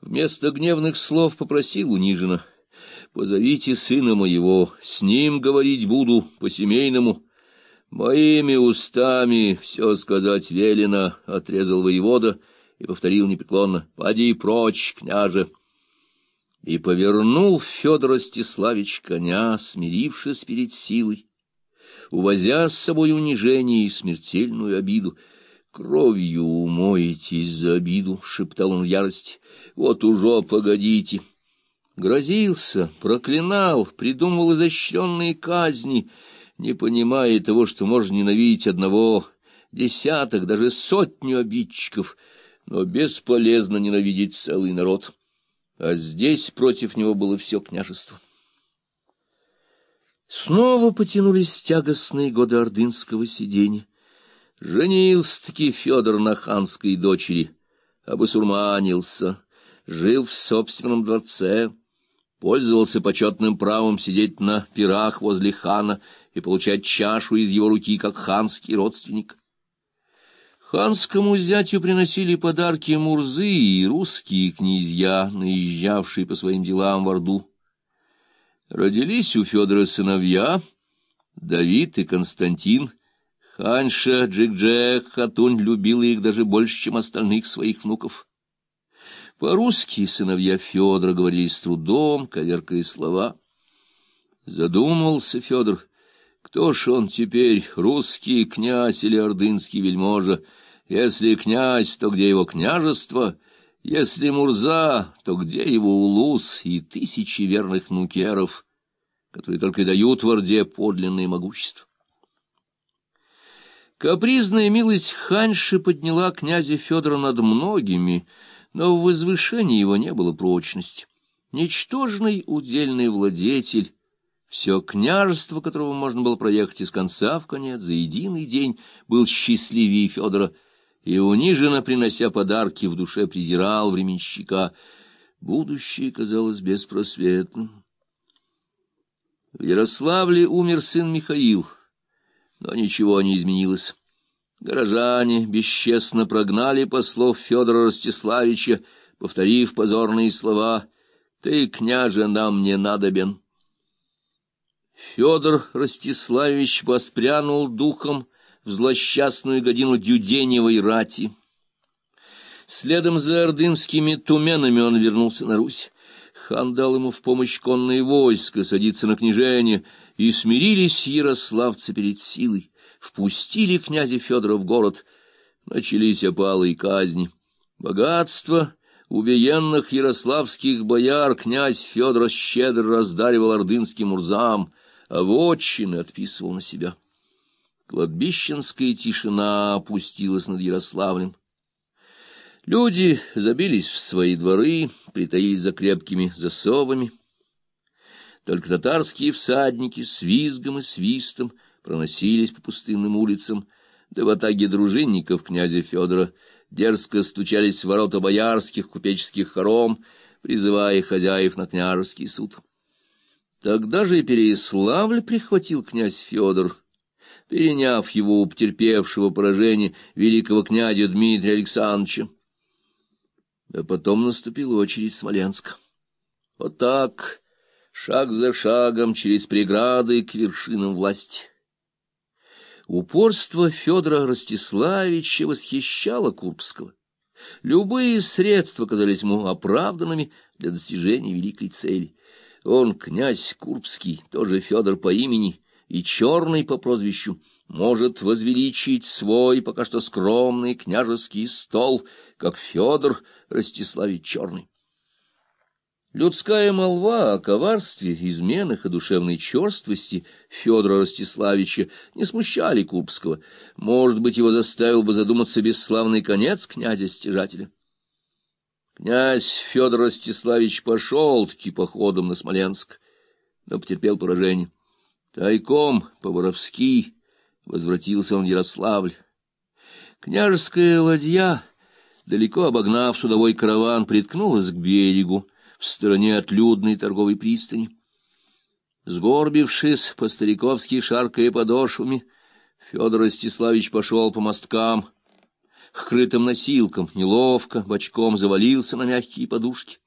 вместо гневных слов попросил униженно. «Позовите сына моего, с ним говорить буду по-семейному». «Моими устами все сказать велено», — отрезал воевода и повторил непреклонно. «Поди прочь, княже». И повернул Федор Ростиславич коня, смирившись перед силой, увозя с собой унижение и смертельную обиду. «Кровью умоетесь за обиду», — шептал он в ярости. «Вот уже погодите». Грозился, проклинал, придумывал изощренные казни, не понимая того, что можно ненавидеть одного, десяток, даже сотню обидчиков, но бесполезно ненавидеть целый народ. А здесь против него было все княжество. Снова потянулись тягостные годы ордынского сидения. Женился-таки Федор на ханской дочери, обусурманился, жил в собственном дворце, пользовался почетным правом сидеть на пирах возле хана и получать чашу из его руки, как ханский родственник. Ханскому зятю приносили подарки мурзы и русские князья, наезжавшие по своим делам в Орду. Родились у Федора сыновья Давид и Константин. Ханша Джик-Джек любила их даже больше, чем остальных своих внуков. По-русски сыновья Федора говорили с трудом, коверкая слова. Задумался Федор, кто ж он теперь, русский князь или ордынский вельможа? Если князь, то где его княжество? Если Мурза, то где его улус и тысячи верных нукеров, которые только и дают в Орде подлинное могущество? Капризная милость Ханьши подняла князя Федора над многими, но в возвышении его не было прочности. Ничтожный удельный владетель, все княжество, которого можно было проехать из конца в конец за единый день, был счастливее Федора — и, униженно принося подарки, в душе презирал временщика. Будущее казалось беспросветным. В Ярославле умер сын Михаил, но ничего не изменилось. Горожане бесчестно прогнали послов Федора Ростиславича, повторив позорные слова «Ты, княже, нам не надобен». Федор Ростиславич воспрянул духом, в злосчастную годину Дюденевой рати. Следом за ордынскими туменами он вернулся на Русь. Хан дал ему в помощь конное войско садиться на княжение, и смирились ярославцы перед силой, впустили князя Федора в город. Начались опалы и казни. Богатство убиенных ярославских бояр князь Федор щедро раздаривал ордынским урзам, а вотчины отписывал на себя. Кладбищенская тишина опустилась над Ярославлем. Люди забились в свои дворы, притаились за крепкими засовами. Только татарские всадники с визгом и свистом проносились по пустынным улицам, да в атаге дружинников князя Федора дерзко стучались в ворота боярских купеческих хором, призывая хозяев на княжеский суд. Тогда же и Переяславль прихватил князь Федор — переняв его у потерпевшего поражение великого князя Дмитрия Александровича. А потом наступила очередь Смоленска. Вот так, шаг за шагом, через преграды к вершинам власти. Упорство Федора Ростиславича восхищало Курбского. Любые средства казались ему оправданными для достижения великой цели. Он, князь Курбский, тоже Федор по имени, и черный по прозвищу может возвеличить свой пока что скромный княжеский стол, как Федор Ростиславич Черный. Людская молва о коварстве, изменах и душевной черствости Федора Ростиславича не смущали Кубского. Может быть, его заставил бы задуматься бесславный конец князя-стяжателя. Князь Федор Ростиславич пошел-таки походом на Смоленск, но потерпел поражение. Тайком, по-воровски, возвратился он в Ярославль. Княжеская ладья, далеко обогнав судовой караван, приткнулась к берегу, в стороне от людной торговой пристани. Сгорбившись, по-стариковски шаркая подошвами, Федор Ростиславич пошел по мосткам. к крытым носилкам, неловко, бочком завалился на мягкие подушки.